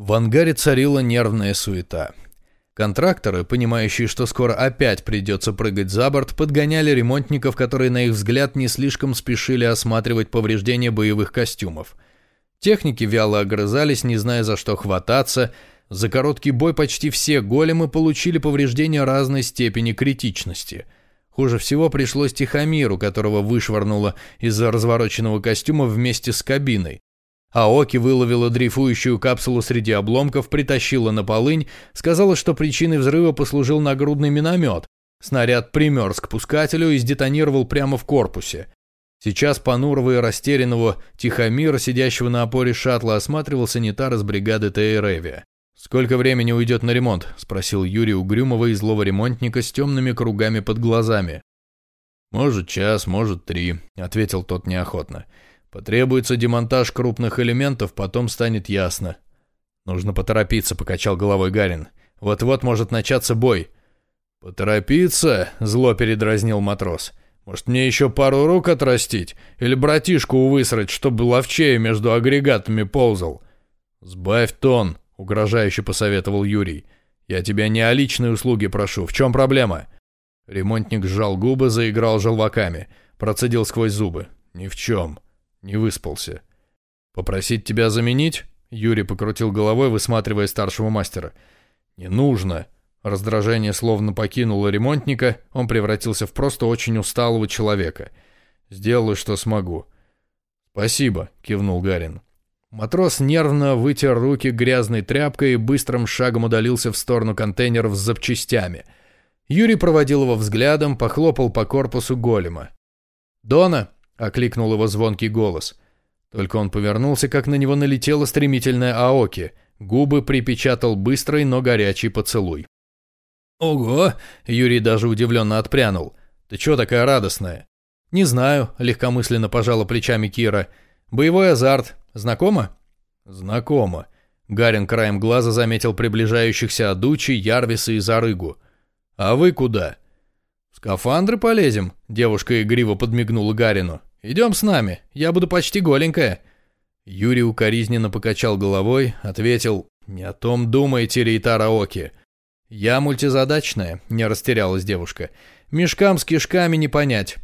В ангаре царила нервная суета. Контракторы, понимающие, что скоро опять придется прыгать за борт, подгоняли ремонтников, которые, на их взгляд, не слишком спешили осматривать повреждения боевых костюмов. Техники вяло огрызались, не зная за что хвататься. За короткий бой почти все големы получили повреждения разной степени критичности. Хуже всего пришлось Тихомиру, которого вышвырнуло из-за развороченного костюма вместе с кабиной. Аоки выловила дрейфующую капсулу среди обломков, притащила на полынь, сказала, что причиной взрыва послужил нагрудный миномет. Снаряд примерз к пускателю и сдетонировал прямо в корпусе. Сейчас понурого и растерянного Тихомира, сидящего на опоре шаттла, осматривал санитар из бригады Тейревия. «Сколько времени уйдет на ремонт?» – спросил Юрий Угрюмова и злого ремонтника с темными кругами под глазами. «Может, час, может, три», – ответил тот неохотно. Потребуется демонтаж крупных элементов, потом станет ясно. Нужно поторопиться, покачал головой Гарин. Вот-вот может начаться бой. Поторопиться? Зло передразнил матрос. Может, мне еще пару рук отрастить? Или братишку высрать, чтобы ловчее между агрегатами ползал? Сбавь тон, угрожающе посоветовал Юрий. Я тебя не о личной услуге прошу. В чем проблема? Ремонтник сжал губы, заиграл желваками. Процедил сквозь зубы. Ни в чем. Не выспался. «Попросить тебя заменить?» Юрий покрутил головой, высматривая старшего мастера. «Не нужно». Раздражение словно покинуло ремонтника, он превратился в просто очень усталого человека. «Сделаю, что смогу». «Спасибо», — кивнул Гарин. Матрос нервно вытер руки грязной тряпкой и быстрым шагом удалился в сторону контейнеров с запчастями. Юрий проводил его взглядом, похлопал по корпусу голема. «Дона!» Окликнул его звонкий голос. Только он повернулся, как на него налетела стремительная Аоки. Губы припечатал быстрый, но горячий поцелуй. «Ого!» — Юрий даже удивленно отпрянул. «Ты чё такая радостная?» «Не знаю», — легкомысленно пожала плечами Кира. «Боевой азарт. Знакомо?» «Знакомо». Гарин краем глаза заметил приближающихся Адучи, Ярвиса и Зарыгу. «А вы куда?» «В скафандры полезем», — девушка игриво подмигнула Гарину. «Идем с нами, я буду почти голенькая». Юрий укоризненно покачал головой, ответил, «Не о том думайте, Рейтара Оки». «Я мультизадачная», — не растерялась девушка. «Мешкам с кишками не понять».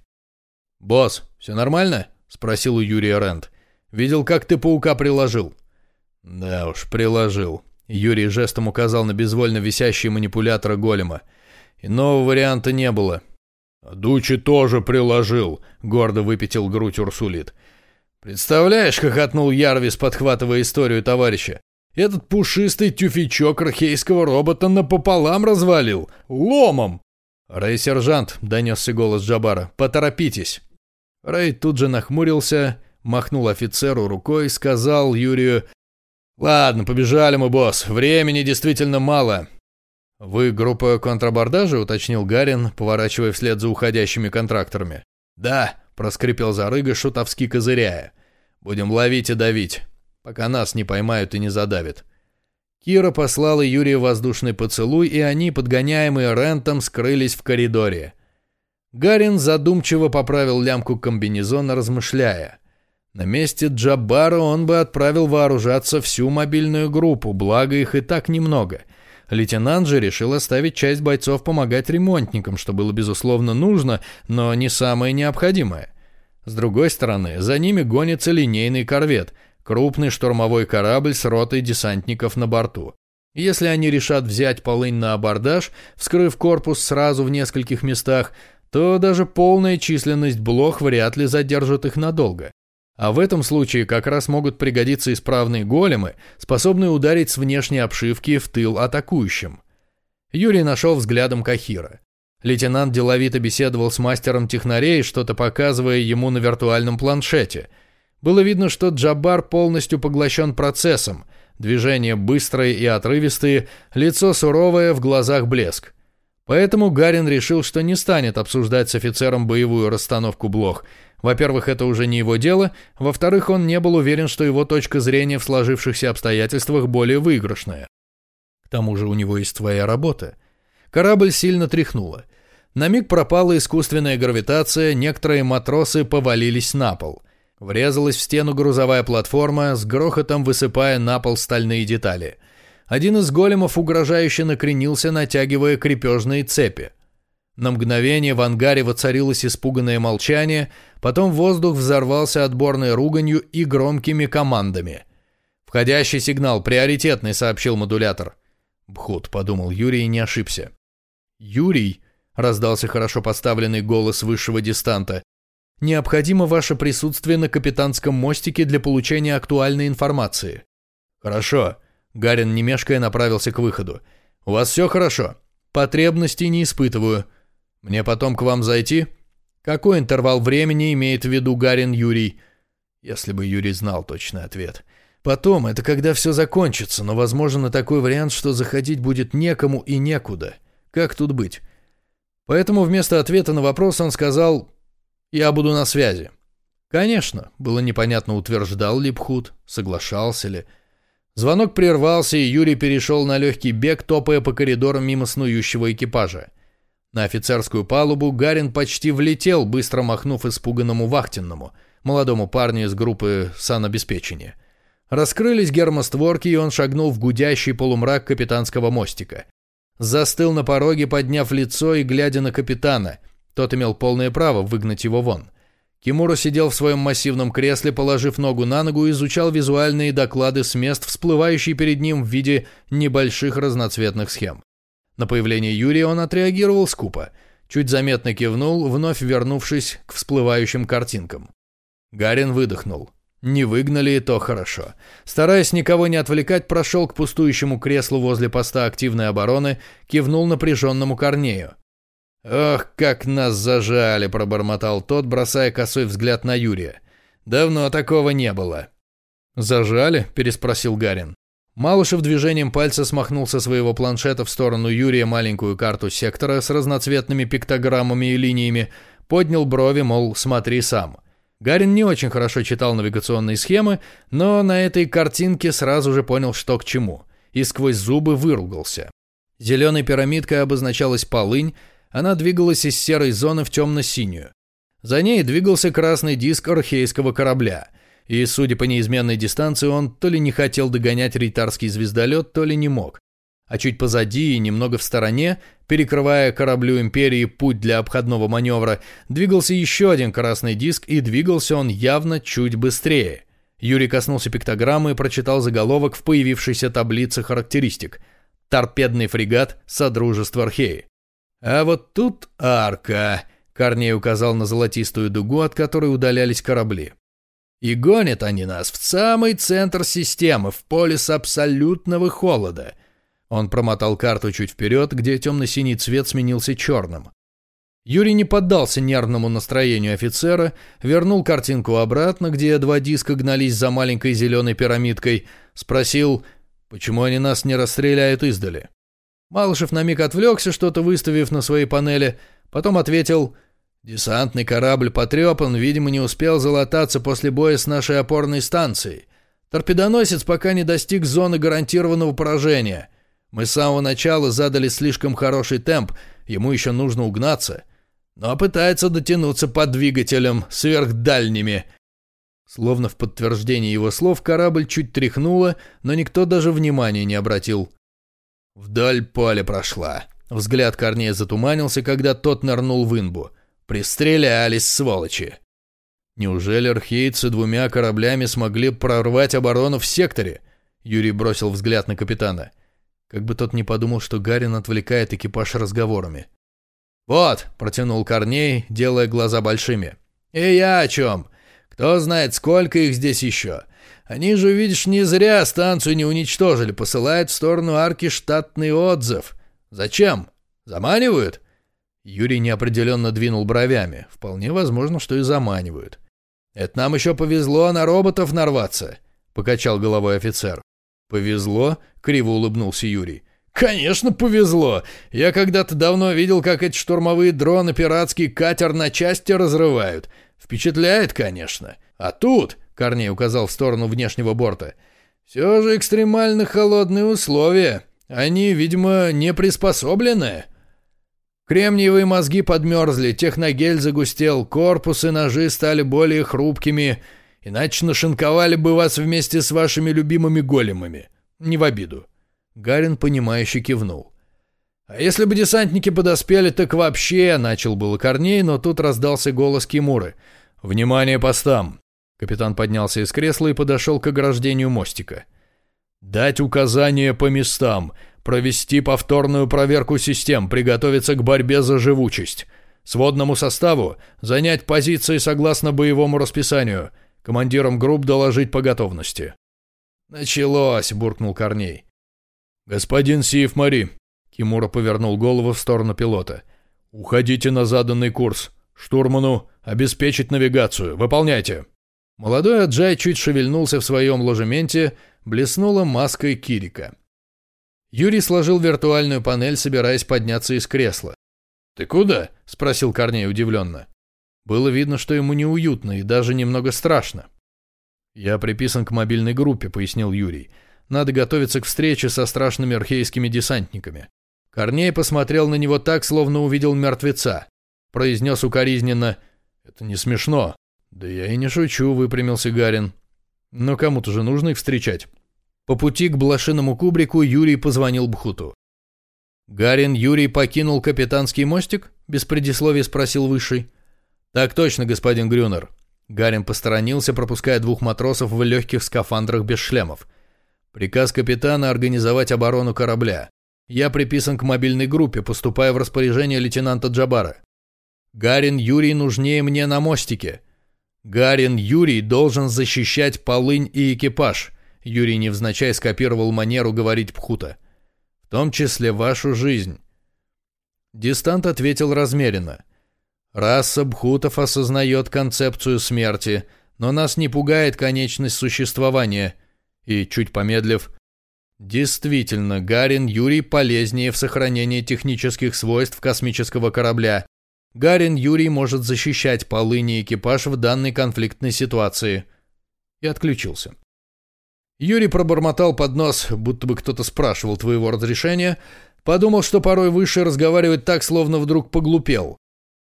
«Босс, все нормально?» — спросил у Юрия Рент. «Видел, как ты паука приложил?» «Да уж, приложил». Юрий жестом указал на безвольно висящие манипуляторы голема. «Иного варианта не было. «Дучи тоже приложил», — гордо выпятил грудь Урсулит. «Представляешь», — хохотнул Ярвис, подхватывая историю товарища. «Этот пушистый тюфячок архейского робота напополам развалил. Ломом!» «Рэй, сержант», — донесся голос Джабара, — «поторопитесь». Рэй тут же нахмурился, махнул офицеру рукой, сказал Юрию, «Ладно, побежали мы, босс, времени действительно мало. «Вы группа контрабордажа?» — уточнил Гарин, поворачивая вслед за уходящими контракторами. «Да», — проскрипел Зарыга, шутовски козыряя. «Будем ловить и давить, пока нас не поймают и не задавят». Кира послала Юрию воздушный поцелуй, и они, подгоняемые Рентом, скрылись в коридоре. Гарин задумчиво поправил лямку комбинезона, размышляя. На месте Джаббара он бы отправил вооружаться всю мобильную группу, благо их и так немного — Лейтенант же решил оставить часть бойцов помогать ремонтникам, что было безусловно нужно, но не самое необходимое. С другой стороны, за ними гонится линейный корвет, крупный штурмовой корабль с ротой десантников на борту. Если они решат взять полынь на абордаж, вскрыв корпус сразу в нескольких местах, то даже полная численность блох вряд ли задержит их надолго. А в этом случае как раз могут пригодиться исправные големы, способные ударить с внешней обшивки в тыл атакующим. Юрий нашел взглядом Кахира. Лейтенант деловито беседовал с мастером технарей, что-то показывая ему на виртуальном планшете. Было видно, что Джабар полностью поглощен процессом. Движения быстрые и отрывистые, лицо суровое, в глазах блеск. Поэтому Гарин решил, что не станет обсуждать с офицером боевую расстановку блох – во-первых, это уже не его дело, во-вторых, он не был уверен, что его точка зрения в сложившихся обстоятельствах более выигрышная. К тому же у него есть своя работа. Корабль сильно тряхнуло. На миг пропала искусственная гравитация, некоторые матросы повалились на пол. Врезалась в стену грузовая платформа, с грохотом высыпая на пол стальные детали – один из големов угрожающе накренился, натягивая крепежные цепи. На мгновение в ангаре воцарилось испуганное молчание, потом воздух взорвался отборной руганью и громкими командами. «Входящий сигнал, приоритетный», — сообщил модулятор. «Бхут», — подумал Юрий не ошибся. «Юрий», — раздался хорошо поставленный голос высшего дистанта, «необходимо ваше присутствие на капитанском мостике для получения актуальной информации». «Хорошо», — Гарин немешкая направился к выходу. «У вас все хорошо?» «Потребностей не испытываю». «Мне потом к вам зайти?» «Какой интервал времени имеет в виду Гарин Юрий?» Если бы Юрий знал точный ответ. «Потом, это когда все закончится, но возможен и такой вариант, что заходить будет некому и некуда. Как тут быть?» Поэтому вместо ответа на вопрос он сказал «Я буду на связи». Конечно, было непонятно, утверждал ли Пхут, соглашался ли. Звонок прервался, и Юрий перешел на легкий бег, топая по коридорам мимо снующего экипажа. На офицерскую палубу Гарин почти влетел, быстро махнув испуганному вахтенному, молодому парню из группы санобеспечения. Раскрылись гермостворки, и он шагнул в гудящий полумрак капитанского мостика. Застыл на пороге, подняв лицо и глядя на капитана. Тот имел полное право выгнать его вон. Кимура сидел в своем массивном кресле, положив ногу на ногу, изучал визуальные доклады с мест, всплывающие перед ним в виде небольших разноцветных схем. На появление Юрия он отреагировал скупо. Чуть заметно кивнул, вновь вернувшись к всплывающим картинкам. Гарин выдохнул. Не выгнали, и то хорошо. Стараясь никого не отвлекать, прошел к пустующему креслу возле поста активной обороны, кивнул напряженному Корнею. «Ох, как нас зажали!» – пробормотал тот, бросая косой взгляд на Юрия. «Давно такого не было». «Зажали?» – переспросил Гарин. Малышев движением пальца смахнул со своего планшета в сторону Юрия маленькую карту сектора с разноцветными пиктограммами и линиями, поднял брови, мол, смотри сам. Гарин не очень хорошо читал навигационные схемы, но на этой картинке сразу же понял, что к чему, и сквозь зубы выругался. Зеленой пирамидкой обозначалась полынь, она двигалась из серой зоны в темно-синюю. За ней двигался красный диск архейского корабля – и, судя по неизменной дистанции, он то ли не хотел догонять рейтарский звездолет, то ли не мог. А чуть позади и немного в стороне, перекрывая кораблю Империи путь для обходного маневра, двигался еще один красный диск, и двигался он явно чуть быстрее. Юрий коснулся пиктограммы и прочитал заголовок в появившейся таблице характеристик. «Торпедный фрегат Содружества Археи». «А вот тут арка», — Корней указал на золотистую дугу, от которой удалялись корабли. И гонят они нас в самый центр системы, в полис абсолютного холода. Он промотал карту чуть вперед, где темно-синий цвет сменился черным. Юрий не поддался нервному настроению офицера, вернул картинку обратно, где два диска гнались за маленькой зеленой пирамидкой, спросил, почему они нас не расстреляют издали. Малышев на миг отвлекся, что-то выставив на своей панели, потом ответил – Десантный корабль потрепан, видимо, не успел залататься после боя с нашей опорной станцией. Торпедоносец пока не достиг зоны гарантированного поражения. Мы с самого начала задали слишком хороший темп, ему еще нужно угнаться. Но пытается дотянуться под двигателем сверхдальними. Словно в подтверждение его слов корабль чуть тряхнуло, но никто даже внимания не обратил. Вдаль поля прошла. Взгляд Корнея затуманился, когда тот нырнул в инбу. Пристрелялись, сволочи. Неужели архейцы двумя кораблями смогли прорвать оборону в секторе? Юрий бросил взгляд на капитана. Как бы тот не подумал, что Гарин отвлекает экипаж разговорами. «Вот», — протянул Корней, делая глаза большими. «И я о чем? Кто знает, сколько их здесь еще? Они же, видишь, не зря станцию не уничтожили, посылают в сторону арки штатный отзыв. Зачем? Заманивают? Юрий неопределенно двинул бровями. Вполне возможно, что и заманивают. «Это нам еще повезло на роботов нарваться», — покачал головой офицер. «Повезло?» — криво улыбнулся Юрий. «Конечно, повезло! Я когда-то давно видел, как эти штурмовые дроны пиратский катер на части разрывают. Впечатляет, конечно. А тут, — Корней указал в сторону внешнего борта, — все же экстремально холодные условия. Они, видимо, не приспособлены». Кремниевые мозги подмерзли, техногель загустел, корпус и ножи стали более хрупкими, иначе нашинковали бы вас вместе с вашими любимыми големами. Не в обиду. Гарин, понимающе кивнул. «А если бы десантники подоспели, так вообще...» — начал было Корней, но тут раздался голос Кимуры. «Внимание постам!» Капитан поднялся из кресла и подошел к ограждению мостика. «Дать указания по местам, провести повторную проверку систем, приготовиться к борьбе за живучесть. Сводному составу занять позиции согласно боевому расписанию, командирам групп доложить по готовности». «Началось!» — буркнул Корней. «Господин Сиев Мари!» — Кимура повернул голову в сторону пилота. «Уходите на заданный курс. Штурману обеспечить навигацию. Выполняйте!» Молодой Аджай чуть шевельнулся в своем ложементе, блеснула маской Кирика. Юрий сложил виртуальную панель, собираясь подняться из кресла. «Ты куда?» — спросил Корней удивленно. Было видно, что ему неуютно и даже немного страшно. «Я приписан к мобильной группе», — пояснил Юрий. «Надо готовиться к встрече со страшными архейскими десантниками». Корней посмотрел на него так, словно увидел мертвеца. Произнес укоризненно «Это не смешно». «Да я и не шучу», — выпрямился Гарин. «Но кому-то же нужно их встречать». По пути к блошиному кубрику Юрий позвонил Бхуту. «Гарин Юрий покинул капитанский мостик?» — без предисловия спросил Высший. «Так точно, господин Грюнер». Гарин посторонился, пропуская двух матросов в легких скафандрах без шлемов. «Приказ капитана организовать оборону корабля. Я приписан к мобильной группе, поступая в распоряжение лейтенанта Джабара. Гарин Юрий нужнее мне на мостике. Гарин Юрий должен защищать полынь и экипаж. Юрий невзначай скопировал манеру говорить Пхута. В том числе вашу жизнь. Дистант ответил размеренно. Раса Бхутов осознает концепцию смерти, но нас не пугает конечность существования. И, чуть помедлив, Действительно, Гарин Юрий полезнее в сохранении технических свойств космического корабля, Гарин Юрий может защищать полыни экипаж в данной конфликтной ситуации. И отключился. Юрий пробормотал под нос, будто бы кто-то спрашивал твоего разрешения, подумал, что порой выше разговаривает так, словно вдруг поглупел.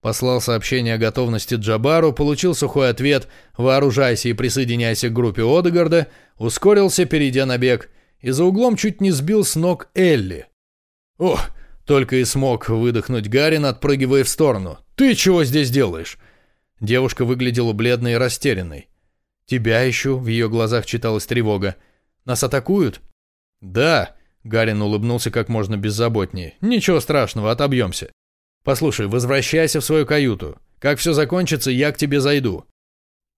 Послал сообщение о готовности Джабару, получил сухой ответ «Вооружайся и присоединяйся к группе Одегарда», ускорился, перейдя на бег, и за углом чуть не сбил с ног Элли. «Ох, только и смог выдохнуть Гарин, отпрыгивая в сторону. «Ты чего здесь делаешь?» Девушка выглядела бледной и растерянной. «Тебя ищу», — в ее глазах читалась тревога. «Нас атакуют?» «Да», — Гарин улыбнулся как можно беззаботнее. «Ничего страшного, отобьемся. Послушай, возвращайся в свою каюту. Как все закончится, я к тебе зайду».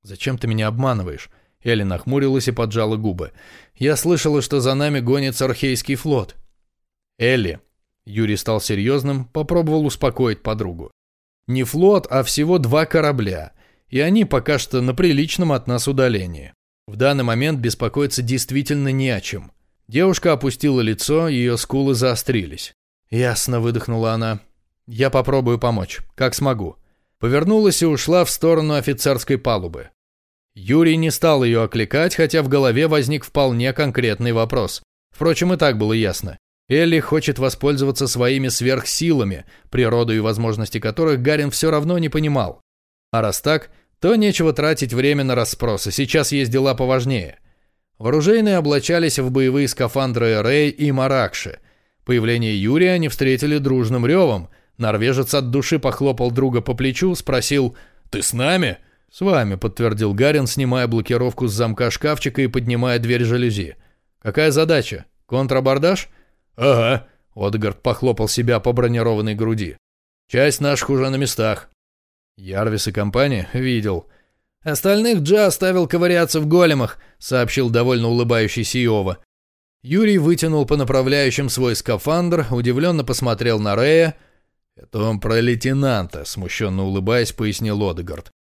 «Зачем ты меня обманываешь?» Элли нахмурилась и поджала губы. «Я слышала, что за нами гонится Архейский флот». «Элли, Юрий стал серьезным, попробовал успокоить подругу. Не флот, а всего два корабля, и они пока что на приличном от нас удалении. В данный момент беспокоиться действительно не о чем. Девушка опустила лицо, ее скулы заострились. «Ясно», — выдохнула она. «Я попробую помочь, как смогу». Повернулась и ушла в сторону офицерской палубы. Юрий не стал ее окликать, хотя в голове возник вполне конкретный вопрос. Впрочем, и так было ясно. Элли хочет воспользоваться своими сверхсилами, природу и возможности которых Гарин все равно не понимал. А раз так, то нечего тратить время на расспросы, сейчас есть дела поважнее. Вооружейные облачались в боевые скафандры Рэй и Маракши. Появление Юрия они встретили дружным ревом. Норвежец от души похлопал друга по плечу, спросил «Ты с нами?» «С вами», — подтвердил Гарин, снимая блокировку с замка шкафчика и поднимая дверь жалюзи. «Какая задача? Контрабордаж?» «Ага», — Одгард похлопал себя по бронированной груди. «Часть наших уже на местах». «Ярвис и компания?» «Видел». «Остальных Джа оставил ковыряться в големах», — сообщил довольно улыбающийся Иова. Юрий вытянул по направляющим свой скафандр, удивленно посмотрел на Рея. «Это он про лейтенанта», — смущенно улыбаясь, пояснил Одегард.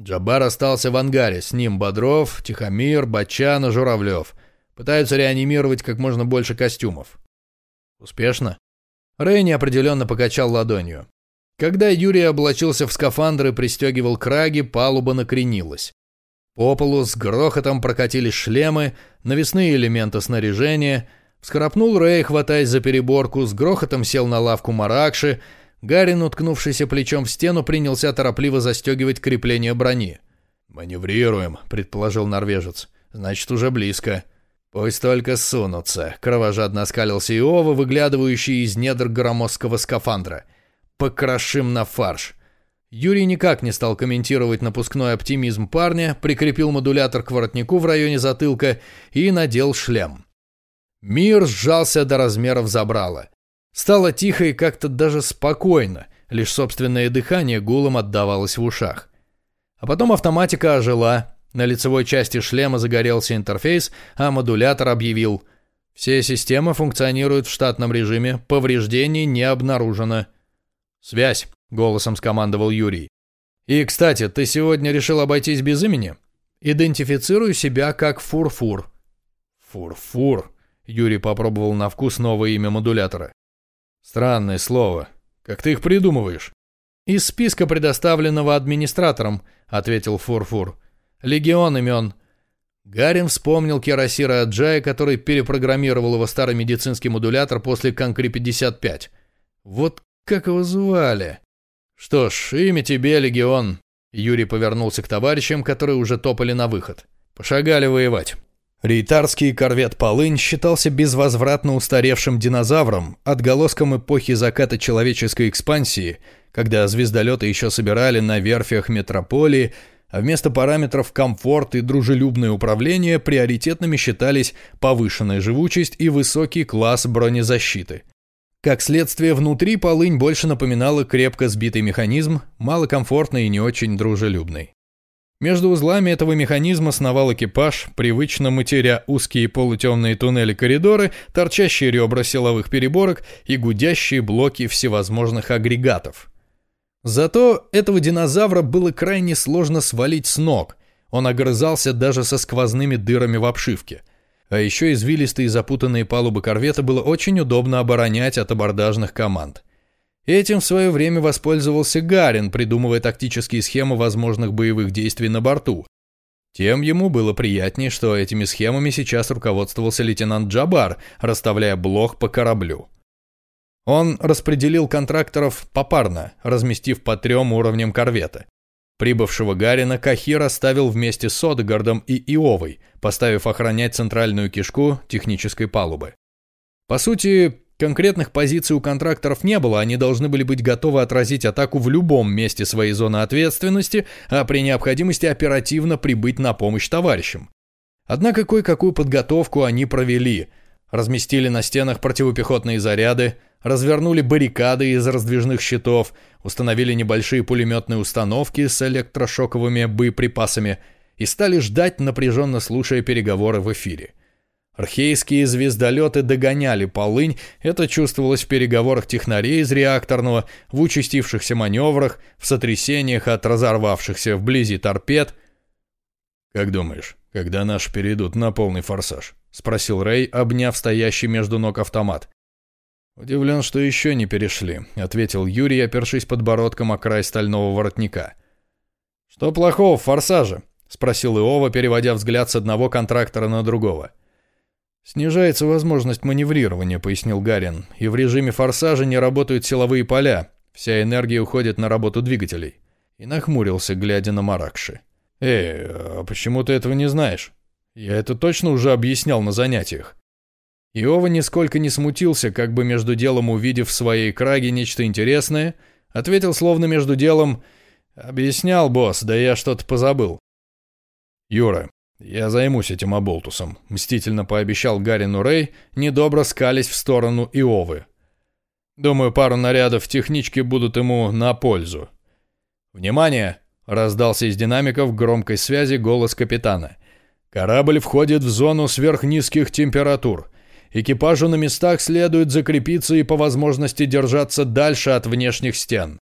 Джабар остался в ангаре, с ним Бодров, Тихомир, Бачан и Журавлев. Пытаются реанимировать как можно больше костюмов. Успешно? Рэй неопределенно покачал ладонью. Когда Юрий облачился в скафандр и пристегивал краги, палуба накренилась. По полу с грохотом прокатились шлемы, навесные элементы снаряжения. Вскарапнул Рэй, хватаясь за переборку, с грохотом сел на лавку Маракши. Гарин, уткнувшийся плечом в стену, принялся торопливо застегивать крепление брони. «Маневрируем», — предположил норвежец. «Значит, уже близко». «Пусть только сунутся», — кровожадно оскалился Иова, выглядывающий из недр громоздкого скафандра. «Покрошим на фарш». Юрий никак не стал комментировать напускной оптимизм парня, прикрепил модулятор к воротнику в районе затылка и надел шлем. Мир сжался до размеров забрала. Стало тихо и как-то даже спокойно, лишь собственное дыхание гулом отдавалось в ушах. А потом автоматика ожила, на лицевой части шлема загорелся интерфейс, а модулятор объявил «Все системы функционируют в штатном режиме, повреждений не обнаружено». «Связь», — голосом скомандовал Юрий. «И, кстати, ты сегодня решил обойтись без имени? Идентифицирую себя как Фурфур». «Фурфур», — Юрий попробовал на вкус новое имя модулятора. «Странное слово. Как ты их придумываешь?» «Из списка, предоставленного администратором», — ответил Фурфур. «Легион имен». Гарин вспомнил Кирасира Аджая, который перепрограммировал его старый медицинский модулятор после Конкри-55. Вот как его звали? «Что ж, имя тебе, Легион!» Юрий повернулся к товарищам, которые уже топали на выход. «Пошагали воевать». Рейтарский корвет «Полынь» считался безвозвратно устаревшим динозавром, отголоском эпохи заката человеческой экспансии, когда звездолеты еще собирали на верфях метрополии, а вместо параметров комфорт и дружелюбное управление приоритетными считались повышенная живучесть и высокий класс бронезащиты – как следствие, внутри полынь больше напоминала крепко сбитый механизм, малокомфортный и не очень дружелюбный. Между узлами этого механизма сновал экипаж, привычно матеря узкие полутемные туннели-коридоры, торчащие ребра силовых переборок и гудящие блоки всевозможных агрегатов. Зато этого динозавра было крайне сложно свалить с ног, он огрызался даже со сквозными дырами в обшивке – а еще извилистые и запутанные палубы корвета было очень удобно оборонять от абордажных команд. Этим в свое время воспользовался Гарин, придумывая тактические схемы возможных боевых действий на борту. Тем ему было приятнее, что этими схемами сейчас руководствовался лейтенант Джабар, расставляя блок по кораблю. Он распределил контракторов попарно, разместив по трем уровням корвета. Прибывшего Гарина Кахир оставил вместе с Одегардом и Иовой, поставив охранять центральную кишку технической палубы. По сути, конкретных позиций у контракторов не было, они должны были быть готовы отразить атаку в любом месте своей зоны ответственности, а при необходимости оперативно прибыть на помощь товарищам. Однако кое-какую подготовку они провели, разместили на стенах противопехотные заряды, развернули баррикады из раздвижных щитов, установили небольшие пулеметные установки с электрошоковыми боеприпасами и стали ждать, напряженно слушая переговоры в эфире. Архейские звездолеты догоняли полынь, это чувствовалось в переговорах технарей из реакторного, в участившихся маневрах, в сотрясениях от разорвавшихся вблизи торпед. «Как думаешь, когда наши перейдут на полный форсаж?» — спросил Рэй, обняв стоящий между ног автомат. «Удивлен, что еще не перешли», — ответил Юрий, опершись подбородком о край стального воротника. «Что плохого в форсаже?» — спросил Иова, переводя взгляд с одного контрактора на другого. «Снижается возможность маневрирования», — пояснил Гарин, «и в режиме форсажа не работают силовые поля, вся энергия уходит на работу двигателей». И нахмурился, глядя на Маракши. «Эй, а почему ты этого не знаешь? Я это точно уже объяснял на занятиях». Иова нисколько не смутился, как бы между делом увидев в своей краге нечто интересное, ответил словно между делом «Объяснял, босс, да я что-то позабыл». «Юра, я займусь этим оболтусом», — мстительно пообещал Гарину Рэй, недобро скались в сторону Иовы. «Думаю, пару нарядов в техничке будут ему на пользу». «Внимание!» — раздался из динамиков громкой связи голос капитана. «Корабль входит в зону сверхнизких температур». Экипажу на местах следует закрепиться и по возможности держаться дальше от внешних стен.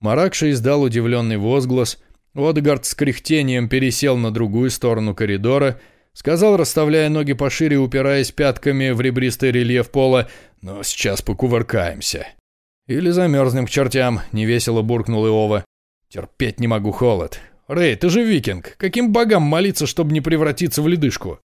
Маракша издал удивленный возглас. Одгард с кряхтением пересел на другую сторону коридора, сказал, расставляя ноги пошире, упираясь пятками в ребристый рельеф пола, «Но сейчас покувыркаемся». «Или замерзнем к чертям», — невесело буркнул Иова. «Терпеть не могу холод. Рэй, ты же викинг. Каким богам молиться, чтобы не превратиться в ледышку?»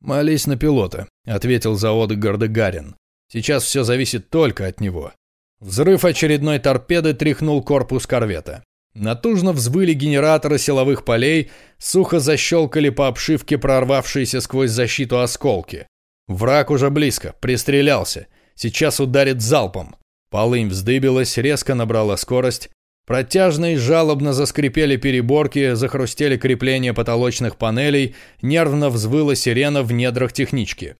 «Молись на пилота», — ответил завод Гарин. «Сейчас все зависит только от него». Взрыв очередной торпеды тряхнул корпус корвета. Натужно взвыли генераторы силовых полей, сухо защелкали по обшивке прорвавшиеся сквозь защиту осколки. Враг уже близко, пристрелялся. Сейчас ударит залпом. Полынь вздыбилась, резко набрала скорость. Протяжно и жалобно заскрипели переборки, захрустели крепления потолочных панелей, нервно взвыла сирена в недрах технички.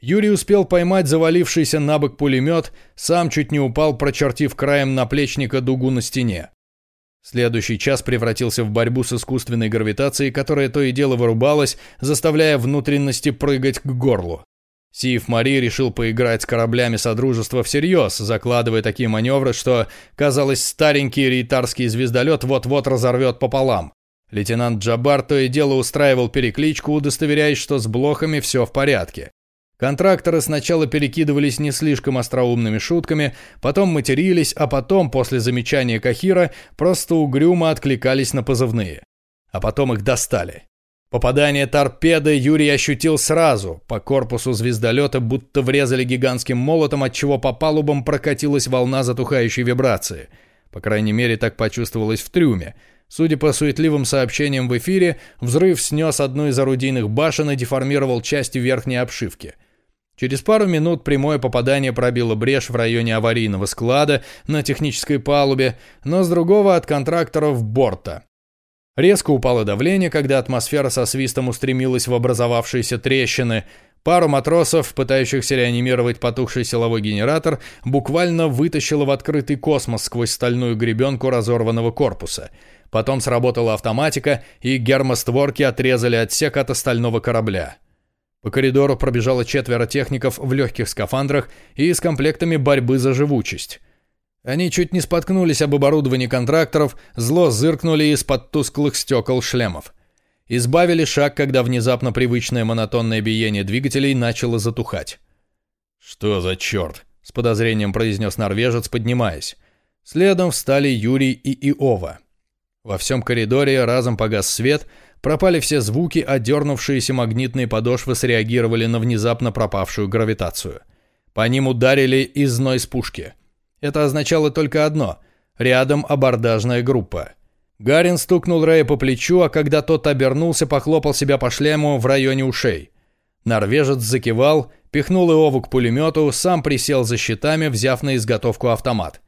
Юрий успел поймать завалившийся на бок пулемет, сам чуть не упал, прочертив краем наплечника дугу на стене. Следующий час превратился в борьбу с искусственной гравитацией, которая то и дело вырубалась, заставляя внутренности прыгать к горлу. Сиев Мари решил поиграть с кораблями Содружества всерьез, закладывая такие маневры, что, казалось, старенький рейтарский звездолет вот-вот разорвет пополам. Лейтенант Джабар то и дело устраивал перекличку, удостоверяясь, что с блохами все в порядке. Контракторы сначала перекидывались не слишком остроумными шутками, потом матерились, а потом, после замечания Кахира, просто угрюмо откликались на позывные. А потом их достали. Попадание торпеды Юрий ощутил сразу. По корпусу звездолета будто врезали гигантским молотом, отчего по палубам прокатилась волна затухающей вибрации. По крайней мере, так почувствовалось в трюме. Судя по суетливым сообщениям в эфире, взрыв снес одну из орудийных башен и деформировал часть верхней обшивки. Через пару минут прямое попадание пробило брешь в районе аварийного склада на технической палубе, но с другого от контракторов борта. Резко упало давление, когда атмосфера со свистом устремилась в образовавшиеся трещины. Пару матросов, пытающихся реанимировать потухший силовой генератор, буквально вытащило в открытый космос сквозь стальную гребенку разорванного корпуса. Потом сработала автоматика, и гермостворки отрезали отсек от остального корабля. По коридору пробежало четверо техников в легких скафандрах и с комплектами борьбы за живучесть. Они чуть не споткнулись об оборудовании контракторов, зло зыркнули из-под тусклых стекол шлемов. Избавили шаг, когда внезапно привычное монотонное биение двигателей начало затухать. «Что за черт?» — с подозрением произнес норвежец, поднимаясь. Следом встали Юрий и Иова. Во всем коридоре разом погас свет, пропали все звуки, а дернувшиеся магнитные подошвы среагировали на внезапно пропавшую гравитацию. По ним ударили из нойс пушки — это означало только одно – рядом абордажная группа. Гарин стукнул Рэя по плечу, а когда тот обернулся, похлопал себя по шлему в районе ушей. Норвежец закивал, пихнул Иову к пулемету, сам присел за щитами, взяв на изготовку автомат.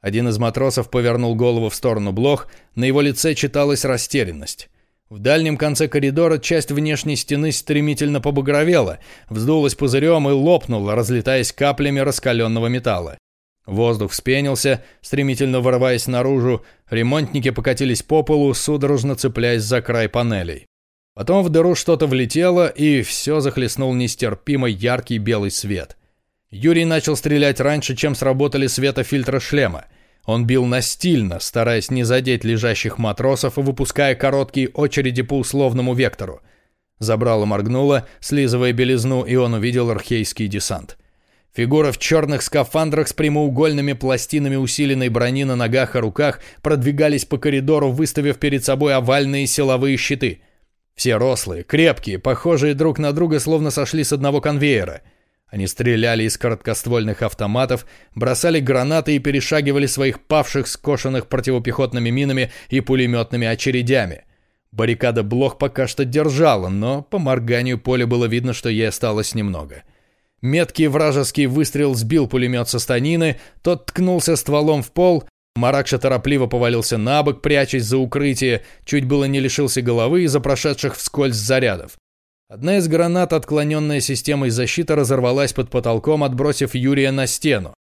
Один из матросов повернул голову в сторону блох, на его лице читалась растерянность. В дальнем конце коридора часть внешней стены стремительно побагровела, вздулась пузырем и лопнула, разлетаясь каплями раскаленного металла. Воздух вспенился, стремительно вырываясь наружу, ремонтники покатились по полу, судорожно цепляясь за край панелей. Потом в дыру что-то влетело, и все захлестнул нестерпимо яркий белый свет. Юрий начал стрелять раньше, чем сработали светофильтры шлема. Он бил настильно, стараясь не задеть лежащих матросов и выпуская короткие очереди по условному вектору. Забрало моргнуло, слизывая белизну, и он увидел архейский десант. Фигура в черных скафандрах с прямоугольными пластинами усиленной брони на ногах и руках продвигались по коридору, выставив перед собой овальные силовые щиты. Все рослые, крепкие, похожие друг на друга, словно сошли с одного конвейера. Они стреляли из короткоствольных автоматов, бросали гранаты и перешагивали своих павших, скошенных противопехотными минами и пулеметными очередями. Баррикада Блох пока что держала, но по морганию поля было видно, что ей осталось немного. — Меткий вражеский выстрел сбил пулемет со станины, тот ткнулся стволом в пол, Маракша торопливо повалился на бок, прячась за укрытие, чуть было не лишился головы из-за прошедших вскользь зарядов. Одна из гранат, отклоненная системой защиты, разорвалась под потолком, отбросив Юрия на стену.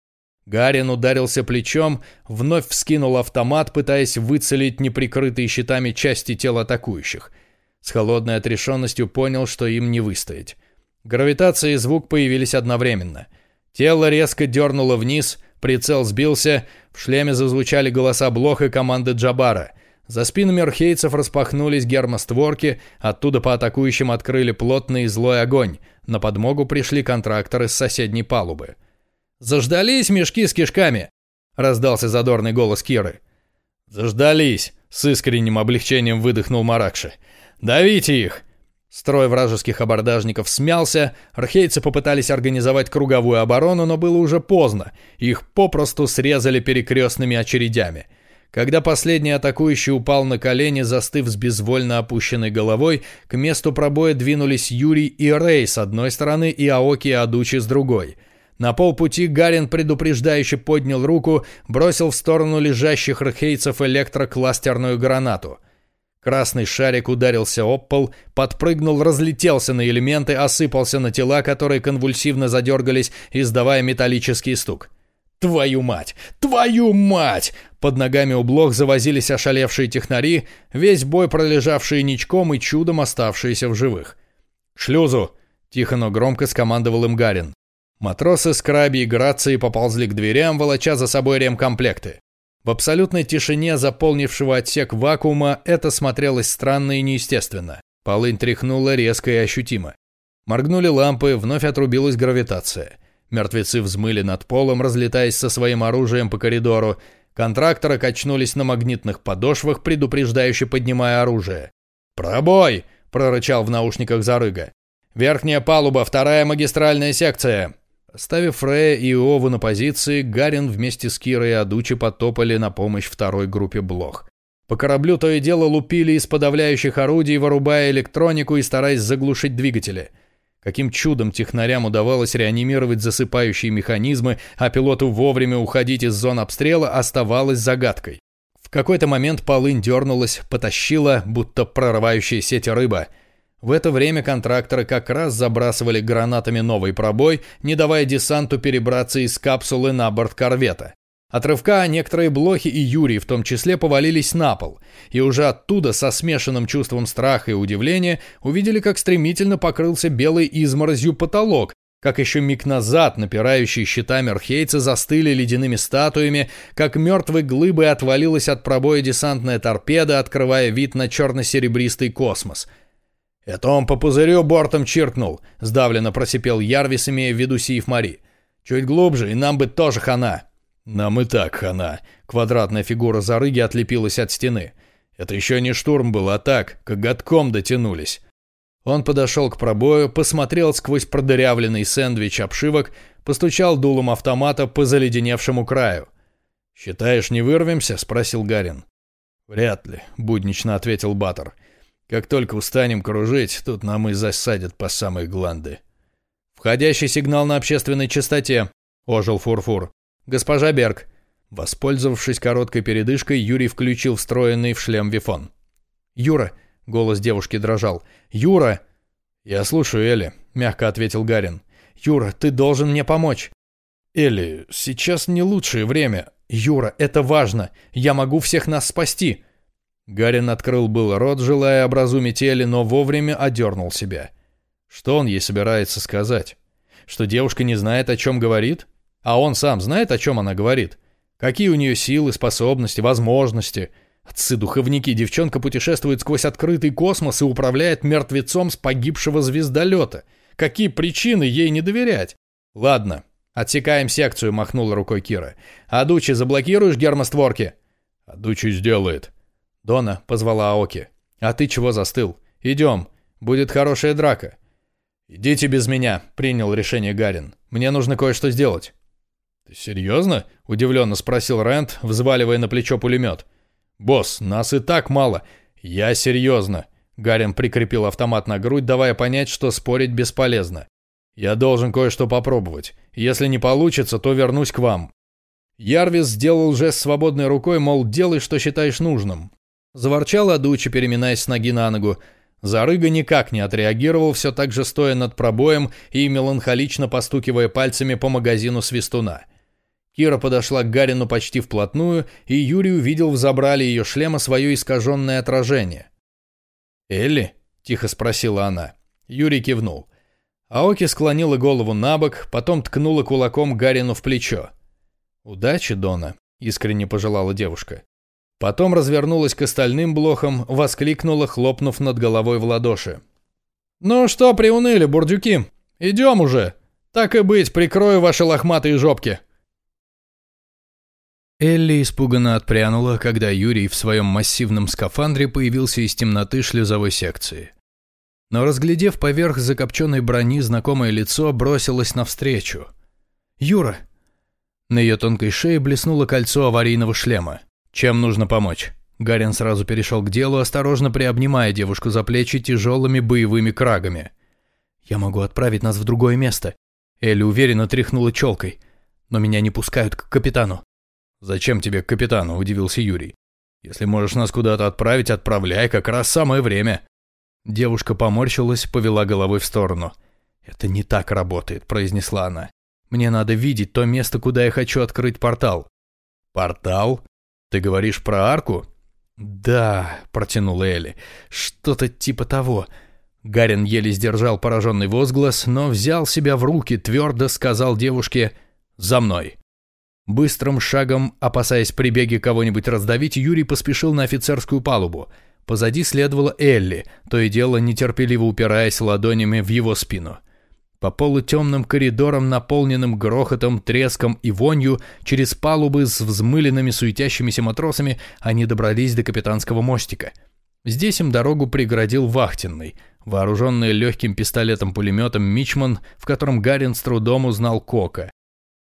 Гарин ударился плечом, вновь вскинул автомат, пытаясь выцелить неприкрытые щитами части тел атакующих. С холодной отрешенностью понял, что им не выстоять. Гравитация и звук появились одновременно. Тело резко дернуло вниз, прицел сбился, в шлеме зазвучали голоса Блоха и команды Джабара. За спинами архейцев распахнулись гермостворки, оттуда по атакующим открыли плотный и злой огонь. На подмогу пришли контракторы с соседней палубы. «Заждались мешки с кишками!» – раздался задорный голос Киры. «Заждались!» – с искренним облегчением выдохнул Маракши. «Давите их! Строй вражеских абордажников смялся, архейцы попытались организовать круговую оборону, но было уже поздно, их попросту срезали перекрестными очередями. Когда последний атакующий упал на колени, застыв с безвольно опущенной головой, к месту пробоя двинулись Юрий и Рэй с одной стороны и Аоки и Адучи с другой. На полпути Гарин предупреждающе поднял руку, бросил в сторону лежащих рхейцев электрокластерную гранату. Красный шарик ударился об пол, подпрыгнул, разлетелся на элементы, осыпался на тела, которые конвульсивно задергались, издавая металлический стук. «Твою мать! Твою мать!» Под ногами у блох завозились ошалевшие технари, весь бой пролежавшие ничком и чудом оставшиеся в живых. «Шлюзу!» — тихо, но громко скомандовал им Гарин. Матросы с краби и грации поползли к дверям, волоча за собой ремкомплекты. В абсолютной тишине заполнившего отсек вакуума это смотрелось странно и неестественно. Полынь тряхнула резко и ощутимо. Моргнули лампы, вновь отрубилась гравитация. Мертвецы взмыли над полом, разлетаясь со своим оружием по коридору. Контракторы качнулись на магнитных подошвах, предупреждающе поднимая оружие. «Пробой!» – прорычал в наушниках Зарыга. «Верхняя палуба, вторая магистральная секция!» Ставив Фрея и Иову на позиции, Гарин вместе с Кирой и Адучи потопали на помощь второй группе блох. По кораблю то и дело лупили из подавляющих орудий, вырубая электронику и стараясь заглушить двигатели. Каким чудом технарям удавалось реанимировать засыпающие механизмы, а пилоту вовремя уходить из зон обстрела оставалось загадкой. В какой-то момент полынь дернулась, потащила, будто прорывающая сеть рыба. В это время контракторы как раз забрасывали гранатами новый пробой, не давая десанту перебраться из капсулы на борт корвета. От рывка некоторые блохи и Юрий в том числе повалились на пол, и уже оттуда со смешанным чувством страха и удивления увидели, как стремительно покрылся белой изморозью потолок, как еще миг назад напирающие щитами архейцы застыли ледяными статуями, как мертвой глыбой отвалилась от пробоя десантная торпеда, открывая вид на черно-серебристый космос. «Это он по пузырю бортом чиркнул», — сдавленно просипел Ярвис, имея в виду Сиев Мари. «Чуть глубже, и нам бы тоже хана». «Нам и так хана». Квадратная фигура зарыги отлепилась от стены. «Это еще не штурм был, а так, коготком дотянулись». Он подошел к пробою, посмотрел сквозь продырявленный сэндвич обшивок, постучал дулом автомата по заледеневшему краю. «Считаешь, не вырвемся?» — спросил Гарин. «Вряд ли», — буднично ответил Баттер. «Как только устанем кружить, тут нам и засадят по самой гланды». «Входящий сигнал на общественной частоте», — ожил Фурфур. «Госпожа Берг». Воспользовавшись короткой передышкой, Юрий включил встроенный в шлем вифон. «Юра!» — голос девушки дрожал. «Юра!» «Я слушаю, Элли», — мягко ответил Гарин. «Юра, ты должен мне помочь». «Элли, сейчас не лучшее время. Юра, это важно. Я могу всех нас спасти». Гарин открыл был рот, желая образумить Элли, но вовремя одернул себя. Что он ей собирается сказать? Что девушка не знает, о чем говорит? А он сам знает, о чем она говорит? Какие у нее силы, способности, возможности? Отцы-духовники, девчонка путешествует сквозь открытый космос и управляет мертвецом с погибшего звездолета. Какие причины ей не доверять? Ладно, отсекаем секцию, махнула рукой Кира. Адучи, заблокируешь гермостворки? Адучи сделает. Дона позвала Аоки. А ты чего застыл? Идем, будет хорошая драка. «Идите без меня», — принял решение Гарин. «Мне нужно кое-что сделать». «Ты серьезно?» – удивленно спросил Рэнд, взваливая на плечо пулемет. «Босс, нас и так мало». «Я серьезно». Гарин прикрепил автомат на грудь, давая понять, что спорить бесполезно. «Я должен кое-что попробовать. Если не получится, то вернусь к вам». Ярвис сделал жест свободной рукой, мол, делай, что считаешь нужным. Заворчал Адучи, переминаясь с ноги на ногу. Зарыга никак не отреагировал, все так же стоя над пробоем и меланхолично постукивая пальцами по магазину свистуна. Кира подошла к Гарину почти вплотную, и Юрий увидел в забрале ее шлема свое искаженное отражение. «Элли?» – тихо спросила она. Юрий кивнул. Аоки склонила голову на бок, потом ткнула кулаком Гарину в плечо. «Удачи, Дона», – искренне пожелала девушка. Потом развернулась к остальным блохам, воскликнула, хлопнув над головой в ладоши. «Ну что приуныли, бурдюки? Идем уже! Так и быть, прикрою ваши лохматые жопки!» Элли испуганно отпрянула, когда Юрий в своем массивном скафандре появился из темноты шлюзовой секции. Но, разглядев поверх закопченной брони знакомое лицо, бросилась навстречу. «Юра!» На ее тонкой шее блеснуло кольцо аварийного шлема. Чем нужно помочь? Гарин сразу перешел к делу, осторожно приобнимая девушку за плечи тяжелыми боевыми крагами. «Я могу отправить нас в другое место». Элли уверенно тряхнула челкой. «Но меня не пускают к капитану». «Зачем тебе к капитану?» – удивился Юрий. «Если можешь нас куда-то отправить, отправляй, как раз самое время». Девушка поморщилась, повела головой в сторону. «Это не так работает», – произнесла она. «Мне надо видеть то место, куда я хочу открыть портал». «Портал? Ты говоришь про арку?» «Да», – протянула Элли, – «что-то типа того». Гарин еле сдержал пораженный возглас, но взял себя в руки, твердо сказал девушке «За мной». Быстрым шагом, опасаясь при беге кого-нибудь раздавить, Юрий поспешил на офицерскую палубу. Позади следовала Элли, то и дело нетерпеливо упираясь ладонями в его спину. По полутемным коридорам, наполненным грохотом, треском и вонью, через палубы с взмыленными суетящимися матросами, они добрались до капитанского мостика. Здесь им дорогу преградил вахтенный, вооруженный легким пистолетом-пулеметом Мичман, в котором Гарин с трудом узнал Кока.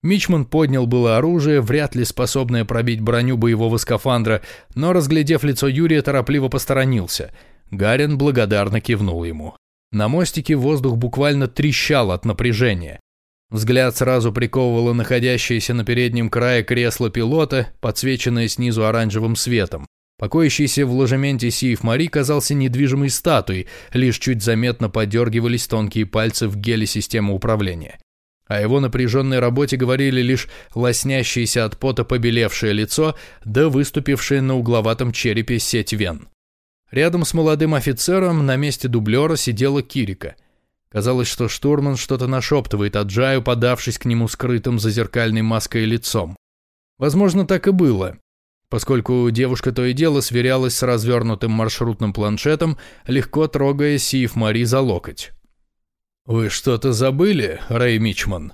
Мичман поднял было оружие, вряд ли способное пробить броню боевого скафандра, но, разглядев лицо Юрия, торопливо посторонился. Гарин благодарно кивнул ему. На мостике воздух буквально трещал от напряжения. Взгляд сразу приковывало находящееся на переднем крае кресло пилота, подсвеченное снизу оранжевым светом. Покоящийся в ложементе Сиев Мари казался недвижимой статуей, лишь чуть заметно подергивались тонкие пальцы в геле системы управления. О его напряженной работе говорили лишь лоснящееся от пота побелевшее лицо да выступившая на угловатом черепе сеть вен. Рядом с молодым офицером на месте дублера сидела Кирика. Казалось, что штурман что-то нашептывает Аджаю, подавшись к нему скрытым за зеркальной маской лицом. Возможно, так и было, поскольку девушка то и дело сверялась с развернутым маршрутным планшетом, легко трогая Сиев Мари за локоть. «Вы что-то забыли, Рэй Мичман?»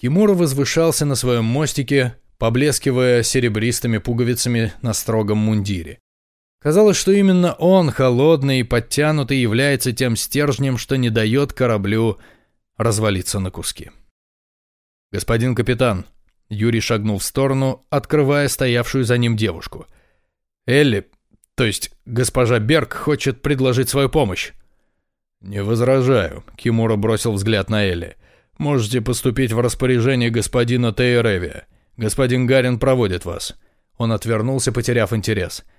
Кимура возвышался на своем мостике, поблескивая серебристыми пуговицами на строгом мундире. Казалось, что именно он, холодный и подтянутый, является тем стержнем, что не дает кораблю развалиться на куски. «Господин капитан», — Юрий шагнул в сторону, открывая стоявшую за ним девушку. «Элли, то есть госпожа Берг, хочет предложить свою помощь». «Не возражаю», — Кимура бросил взгляд на Элли. «Можете поступить в распоряжение господина Тейревия. Господин Гарин проводит вас». Он отвернулся, потеряв интерес. «Я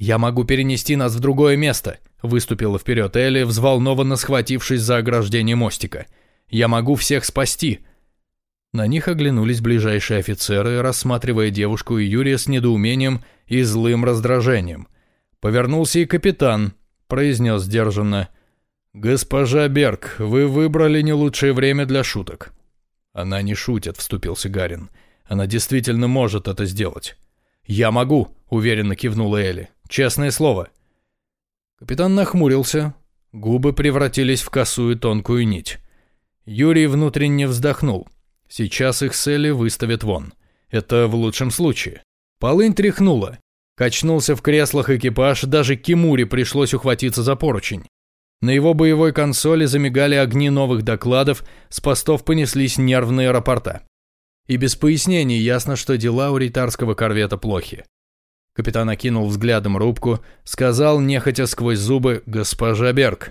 «Я могу перенести нас в другое место», — выступила вперед Элли, взволнованно схватившись за ограждение мостика. «Я могу всех спасти». На них оглянулись ближайшие офицеры, рассматривая девушку и Юрия с недоумением и злым раздражением. Повернулся и капитан, произнес сдержанно. «Госпожа Берг, вы выбрали не лучшее время для шуток». «Она не шутит», — вступился Гарин. «Она действительно может это сделать». «Я могу», — уверенно кивнула Элли. Честное слово». Капитан нахмурился. Губы превратились в косую тонкую нить. Юрий внутренне вздохнул. Сейчас их Элли выставят вон. Это в лучшем случае. Полынь тряхнула. Качнулся в креслах экипаж, даже Кимуре пришлось ухватиться за поручень. На его боевой консоли замигали огни новых докладов, с постов понеслись нервные рапорта. И без пояснений ясно, что дела у рейтарского корвета плохи. Капитан окинул взглядом рубку, сказал, нехотя сквозь зубы, «Госпожа Берг,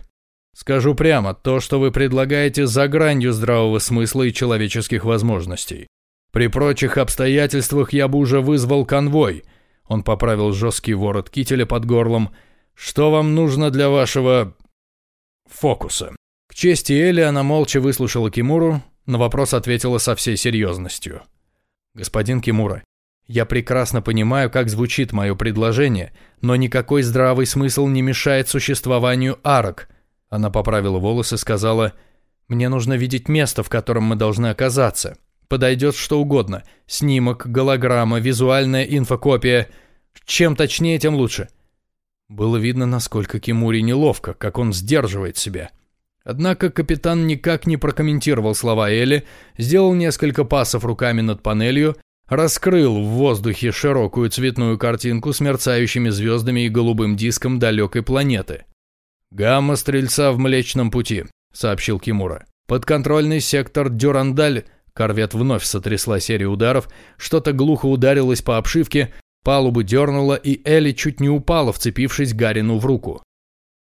скажу прямо, то, что вы предлагаете, за гранью здравого смысла и человеческих возможностей. При прочих обстоятельствах я бы уже вызвал конвой». Он поправил жесткий ворот кителя под горлом. «Что вам нужно для вашего... фокуса?» К чести Эли она молча выслушала Кимуру, на вопрос ответила со всей серьезностью. «Господин Кимура, я прекрасно понимаю, как звучит мое предложение, но никакой здравый смысл не мешает существованию арок. Она поправила волосы и сказала, «Мне нужно видеть место, в котором мы должны оказаться. Подойдет что угодно. Снимок, голограмма, визуальная инфокопия. Чем точнее, тем лучше». Было видно, насколько Кимури неловко, как он сдерживает себя. Однако капитан никак не прокомментировал слова Эли, сделал несколько пасов руками над панелью, раскрыл в воздухе широкую цветную картинку с мерцающими звездами и голубым диском далекой планеты. «Гамма Стрельца в Млечном Пути», — сообщил Кимура. «Подконтрольный сектор Дюрандаль...» Корвет вновь сотрясла серию ударов, что-то глухо ударилось по обшивке, Палубу дернуло, и Элли чуть не упала, вцепившись Гарину в руку.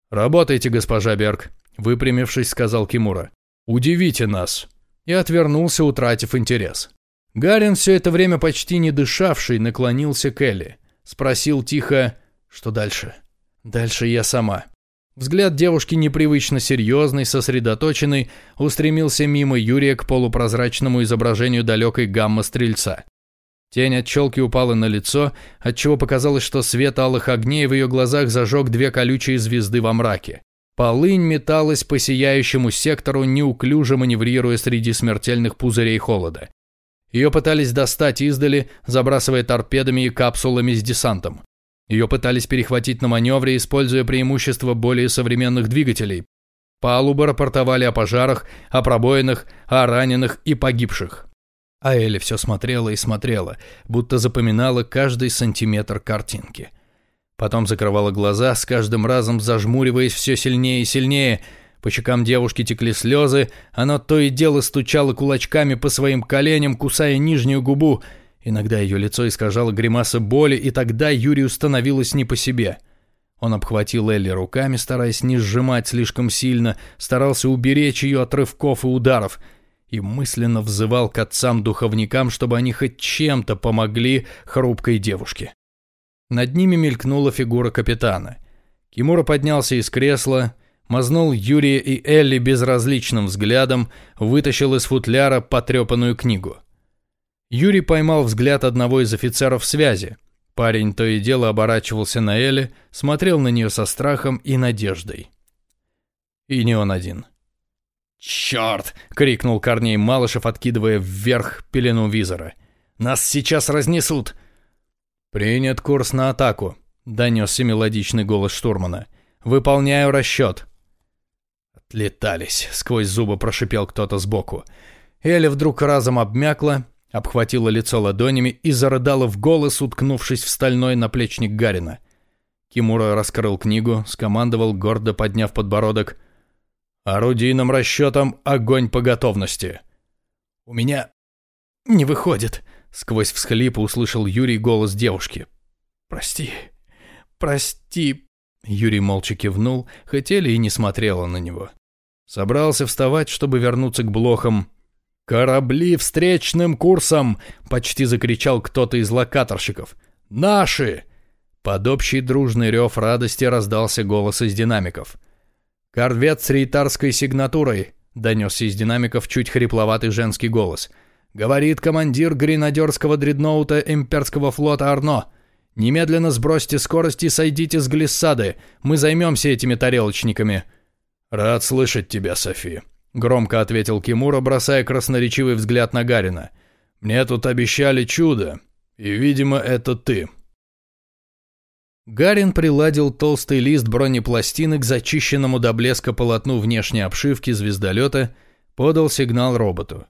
«Работайте, госпожа Берг», — выпрямившись, сказал Кимура. «Удивите нас». И отвернулся, утратив интерес. Гарин, все это время почти не дышавший, наклонился к Элли. Спросил тихо, что дальше? «Дальше я сама». Взгляд девушки непривычно серьезный, сосредоточенный, устремился мимо Юрия к полупрозрачному изображению далекой гамма-стрельца. Тень от челки упала на лицо, отчего показалось, что свет алых огней в ее глазах зажег две колючие звезды во мраке. Полынь металась по сияющему сектору, неуклюже маневрируя среди смертельных пузырей холода. Ее пытались достать издали, забрасывая торпедами и капсулами с десантом. Ее пытались перехватить на маневре, используя преимущество более современных двигателей. Палубы рапортовали о пожарах, о пробоинах, о раненых и погибших. А Элли все смотрела и смотрела, будто запоминала каждый сантиметр картинки. Потом закрывала глаза, с каждым разом зажмуриваясь все сильнее и сильнее. По щекам девушки текли слезы, она то и дело стучала кулачками по своим коленям, кусая нижнюю губу. Иногда ее лицо искажало гримаса боли, и тогда Юрию становилось не по себе. Он обхватил Элли руками, стараясь не сжимать слишком сильно, старался уберечь ее от рывков и ударов – и мысленно взывал к отцам-духовникам, чтобы они хоть чем-то помогли хрупкой девушке. Над ними мелькнула фигура капитана. Кимура поднялся из кресла, мазнул Юрия и Элли безразличным взглядом, вытащил из футляра потрепанную книгу. Юрий поймал взгляд одного из офицеров связи. Парень то и дело оборачивался на Элли, смотрел на нее со страхом и надеждой. И не он один. «Черт!» — крикнул Корней Малышев, откидывая вверх пелену визора. «Нас сейчас разнесут!» «Принят курс на атаку», — донесся мелодичный голос штурмана. «Выполняю расчет». «Отлетались», — сквозь зубы прошипел кто-то сбоку. Эля вдруг разом обмякла, обхватила лицо ладонями и зарыдала в голос, уткнувшись в стальной наплечник Гарина. Кимура раскрыл книгу, скомандовал, гордо подняв подбородок — Орудийным расчетом огонь по готовности. У меня не выходит, сквозь всхлипы услышал Юрий голос девушки. Прости, прости. Юрий молча кивнул, хотели и не смотрела на него. Собрался вставать, чтобы вернуться к блохам. «Корабли встречным курсом!» — почти закричал кто-то из локаторщиков. «Наши!» Под общий дружный рев радости раздался голос из динамиков. «Корвет с рейтарской сигнатурой», — донесся из динамиков чуть хрипловатый женский голос. «Говорит командир гренадерского дредноута имперского флота Арно. Немедленно сбросьте скорость и сойдите с глиссады. Мы займемся этими тарелочниками». «Рад слышать тебя, Софи», — громко ответил Кимура, бросая красноречивый взгляд на Гарина. «Мне тут обещали чудо, и, видимо, это ты». Гарин приладил толстый лист бронепластины к зачищенному до блеска полотну внешней обшивки звездолета, подал сигнал роботу.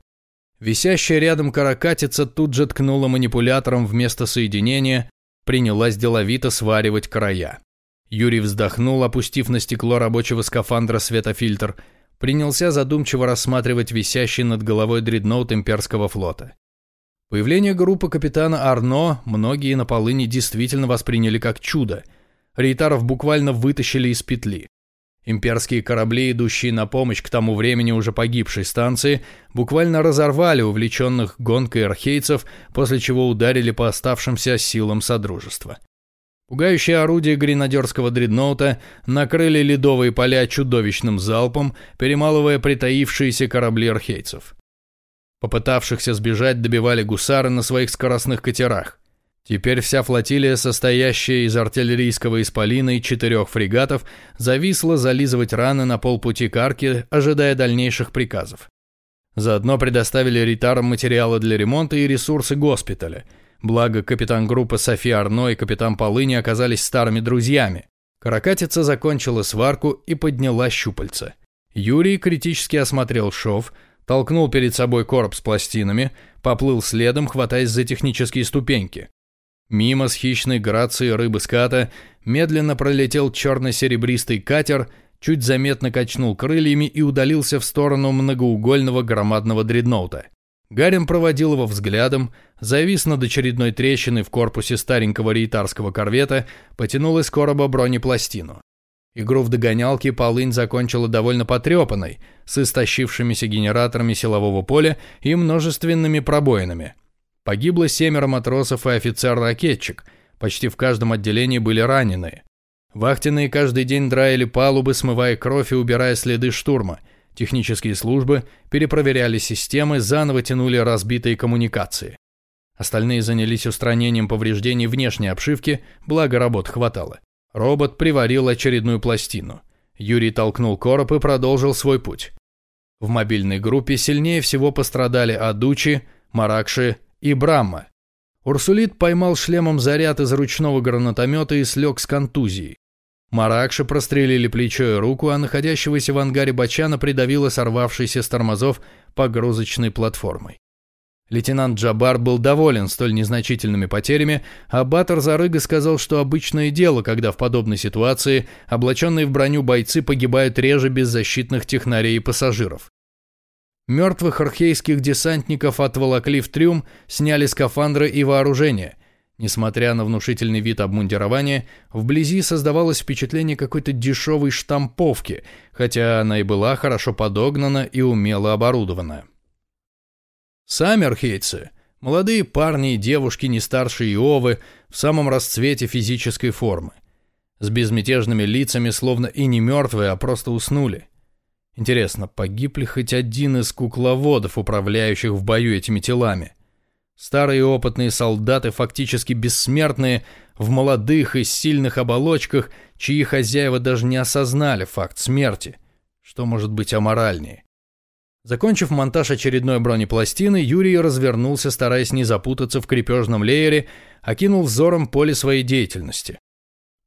Висящая рядом каракатица тут же ткнула манипулятором вместо соединения, принялась деловито сваривать края. Юрий вздохнул, опустив на стекло рабочего скафандра светофильтр, принялся задумчиво рассматривать висящий над головой дредноут имперского флота. Появление группы капитана Арно многие на полыни действительно восприняли как чудо. Рейтаров буквально вытащили из петли. Имперские корабли, идущие на помощь к тому времени уже погибшей станции, буквально разорвали увлеченных гонкой архейцев, после чего ударили по оставшимся силам Содружества. Пугающие орудия гренадерского дредноута накрыли ледовые поля чудовищным залпом, перемалывая притаившиеся корабли архейцев. Попытавшихся сбежать добивали гусары на своих скоростных катерах. Теперь вся флотилия, состоящая из артиллерийского исполина и четырех фрегатов, зависла зализывать раны на полпути к арке, ожидая дальнейших приказов. Заодно предоставили ритарам материалы для ремонта и ресурсы госпиталя. Благо, капитан группы Софи Арно и капитан Полыни оказались старыми друзьями. Каракатица закончила сварку и подняла щупальца. Юрий критически осмотрел шов – толкнул перед собой короб с пластинами, поплыл следом, хватаясь за технические ступеньки. Мимо с хищной грацией рыбы ската медленно пролетел черно-серебристый катер, чуть заметно качнул крыльями и удалился в сторону многоугольного громадного дредноута. Гарин проводил его взглядом, завис над очередной трещиной в корпусе старенького рейтарского корвета, потянул из короба бронепластину. Игру в догонялки полынь закончила довольно потрепанной, с истощившимися генераторами силового поля и множественными пробоинами. Погибло семеро матросов и офицер-ракетчик, почти в каждом отделении были раненые. Вахтенные каждый день драили палубы, смывая кровь и убирая следы штурма – Технические службы перепроверяли системы, заново тянули разбитые коммуникации. Остальные занялись устранением повреждений внешней обшивки, благо работ хватало. Робот приварил очередную пластину. Юрий толкнул короб и продолжил свой путь. В мобильной группе сильнее всего пострадали Адучи, Маракши и Брамма. Урсулит поймал шлемом заряд из ручного гранатомета и слег с контузией. Маракша прострелили плечо и руку, а находящегося в ангаре Бачана придавило сорвавшийся с тормозов погрузочной платформой. Лейтенант Джабар был доволен столь незначительными потерями, а Батор Зарыга сказал, что обычное дело, когда в подобной ситуации облаченные в броню бойцы погибают реже беззащитных технарей и пассажиров. Мертвых архейских десантников отволокли в трюм, сняли скафандры и вооружение, Несмотря на внушительный вид обмундирования, вблизи создавалось впечатление какой-то дешевой штамповки, хотя она и была хорошо подогнана и умело оборудована. Сами архейцы, молодые парни и девушки не старше Иовы, в самом расцвете физической формы. С безмятежными лицами, словно и не мертвые, а просто уснули. Интересно, погиб ли хоть один из кукловодов, управляющих в бою этими телами? Старые опытные солдаты, фактически бессмертные, в молодых и сильных оболочках, чьи хозяева даже не осознали факт смерти. Что может быть аморальнее? Закончив монтаж очередной бронепластины, Юрий развернулся, стараясь не запутаться в крепежном леере, окинул взором поле своей деятельности.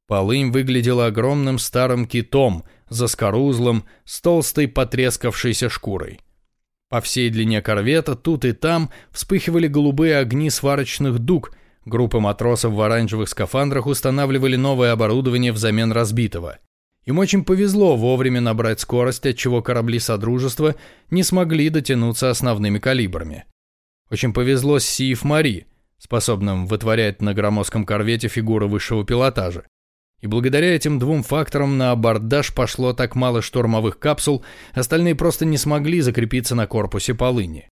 Полынь выглядела огромным старым китом, заскорузлым, с толстой потрескавшейся шкурой. По всей длине корвета тут и там вспыхивали голубые огни сварочных дуг, группы матросов в оранжевых скафандрах устанавливали новое оборудование взамен разбитого. Им очень повезло вовремя набрать скорость, отчего корабли Содружества не смогли дотянуться основными калибрами. Очень повезло Сиев Мари, способным вытворять на громоздком корвете фигуры высшего пилотажа. И благодаря этим двум факторам на абордаж пошло так мало штурмовых капсул, остальные просто не смогли закрепиться на корпусе полыни.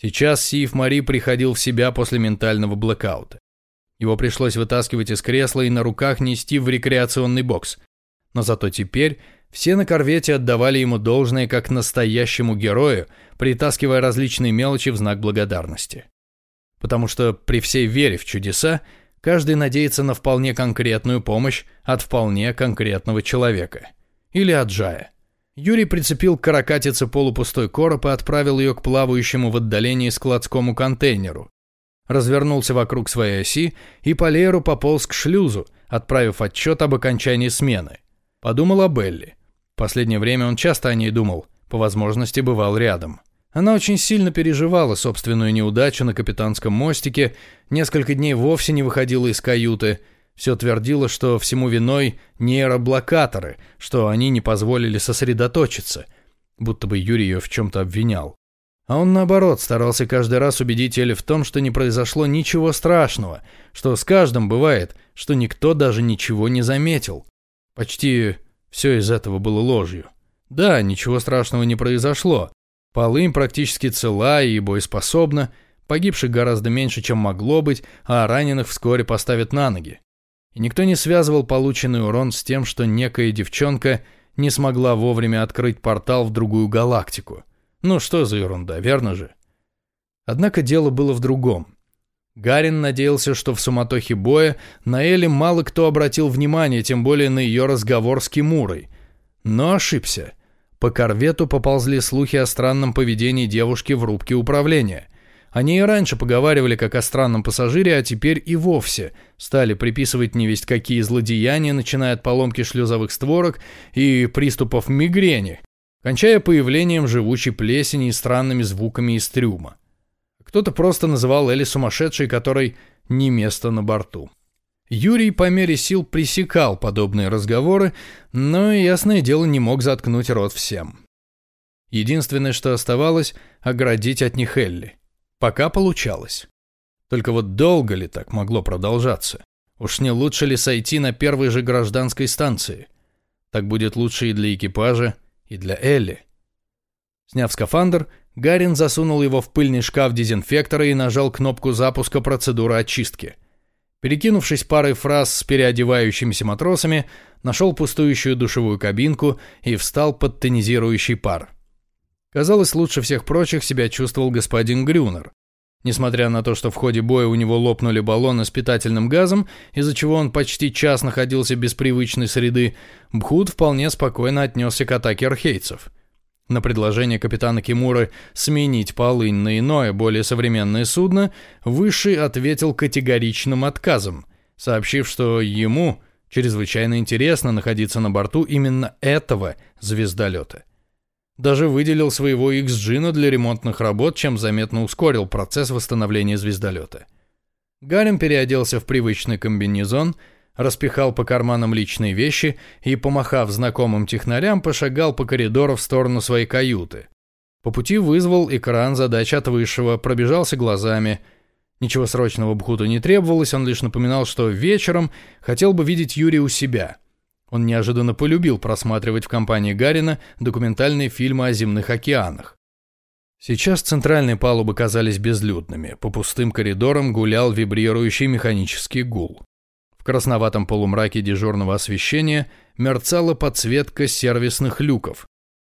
Сейчас Сиев Мари приходил в себя после ментального блэкаута. Его пришлось вытаскивать из кресла и на руках нести в рекреационный бокс. Но зато теперь все на корвете отдавали ему должное как настоящему герою, притаскивая различные мелочи в знак благодарности. Потому что при всей вере в чудеса, Каждый надеется на вполне конкретную помощь от вполне конкретного человека. Или от Джая. Юрий прицепил к каракатице полупустой короб и отправил ее к плавающему в отдалении складскому контейнеру. Развернулся вокруг своей оси и по лееру пополз к шлюзу, отправив отчет об окончании смены. Подумал о Белли. Последнее время он часто о ней думал, по возможности бывал рядом. Она очень сильно переживала собственную неудачу на капитанском мостике, несколько дней вовсе не выходила из каюты, все твердила, что всему виной нейроблокаторы, что они не позволили сосредоточиться, будто бы Юрий ее в чем-то обвинял. А он, наоборот, старался каждый раз убедить Элли в том, что не произошло ничего страшного, что с каждым бывает, что никто даже ничего не заметил. Почти все из этого было ложью. Да, ничего страшного не произошло, Полынь практически цела и боеспособна, погибших гораздо меньше, чем могло быть, а раненых вскоре поставят на ноги. И никто не связывал полученный урон с тем, что некая девчонка не смогла вовремя открыть портал в другую галактику. Ну что за ерунда, верно же? Однако дело было в другом. Гарин надеялся, что в суматохе боя на Элли мало кто обратил внимание, тем более на ее разговор с Кимурой. Но ошибся. По корвету поползли слухи о странном поведении девушки в рубке управления. Они и раньше поговаривали как о странном пассажире, а теперь и вовсе стали приписывать невесть какие злодеяния, начиная от поломки шлюзовых створок и приступов мигрени, кончая появлением живучей плесени и странными звуками из трюма. Кто-то просто называл Элли сумасшедшей, которой не место на борту. Юрий по мере сил пресекал подобные разговоры, но, ясное дело, не мог заткнуть рот всем. Единственное, что оставалось – оградить от них Элли. Пока получалось. Только вот долго ли так могло продолжаться? Уж не лучше ли сойти на первой же гражданской станции? Так будет лучше и для экипажа, и для Элли. Сняв скафандр, Гарин засунул его в пыльный шкаф дезинфектора и нажал кнопку запуска процедуры очистки. Перекинувшись парой фраз с переодевающимися матросами, нашел пустующую душевую кабинку и встал под тонизирующий пар. Казалось, лучше всех прочих себя чувствовал господин Грюнер. Несмотря на то, что в ходе боя у него лопнули баллоны с питательным газом, из-за чего он почти час находился без привычной среды, Бхут вполне спокойно отнесся к атаке архейцев. На предложение капитана Кимуры сменить полынь на иное, более современное судно, Высший ответил категоричным отказом, сообщив, что ему чрезвычайно интересно находиться на борту именно этого звездолета. Даже выделил своего X-Джина для ремонтных работ, чем заметно ускорил процесс восстановления звездолета. Гарем переоделся в привычный комбинезон, распихал по карманам личные вещи и, помахав знакомым технарям, пошагал по коридору в сторону своей каюты. По пути вызвал экран задач от высшего, пробежался глазами. Ничего срочного Бхуту не требовалось, он лишь напоминал, что вечером хотел бы видеть Юрия у себя – он неожиданно полюбил просматривать в компании Гарина документальные фильмы о земных океанах. Сейчас центральные палубы казались безлюдными, по пустым коридорам гулял вибрирующий механический гул. В красноватом полумраке дежурного освещения мерцала подсветка сервисных люков.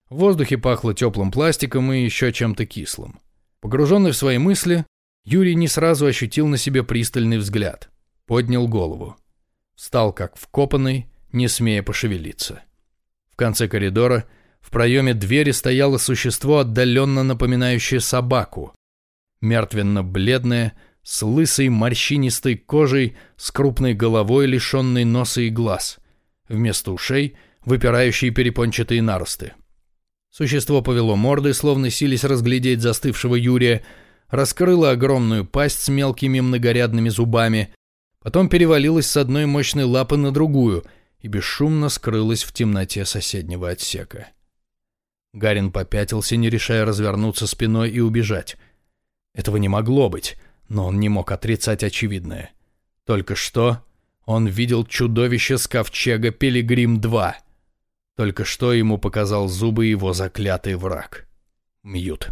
В воздухе пахло теплым пластиком и еще чем-то кислым. Погруженный в свои мысли, Юрий не сразу ощутил на себе пристальный взгляд. Поднял голову. Встал как вкопанный, не смея пошевелиться. В конце коридора, в проеме двери стояло существо, отдаленно напоминающее собаку. Мертвенно-бледное, с лысой морщинистой кожей, с крупной головой, лишенной носа и глаз. Вместо ушей — выпирающие перепончатые наросты. Существо повело мордой, словно сились разглядеть застывшего Юрия, раскрыло огромную пасть с мелкими многорядными зубами, потом перевалилось с одной мощной лапы на другую — и бесшумно скрылась в темноте соседнего отсека. Гарин попятился, не решая развернуться спиной и убежать. Этого не могло быть, но он не мог отрицать очевидное. Только что он видел чудовище с ковчега Пилигрим-2. Только что ему показал зубы его заклятый враг. Мьют.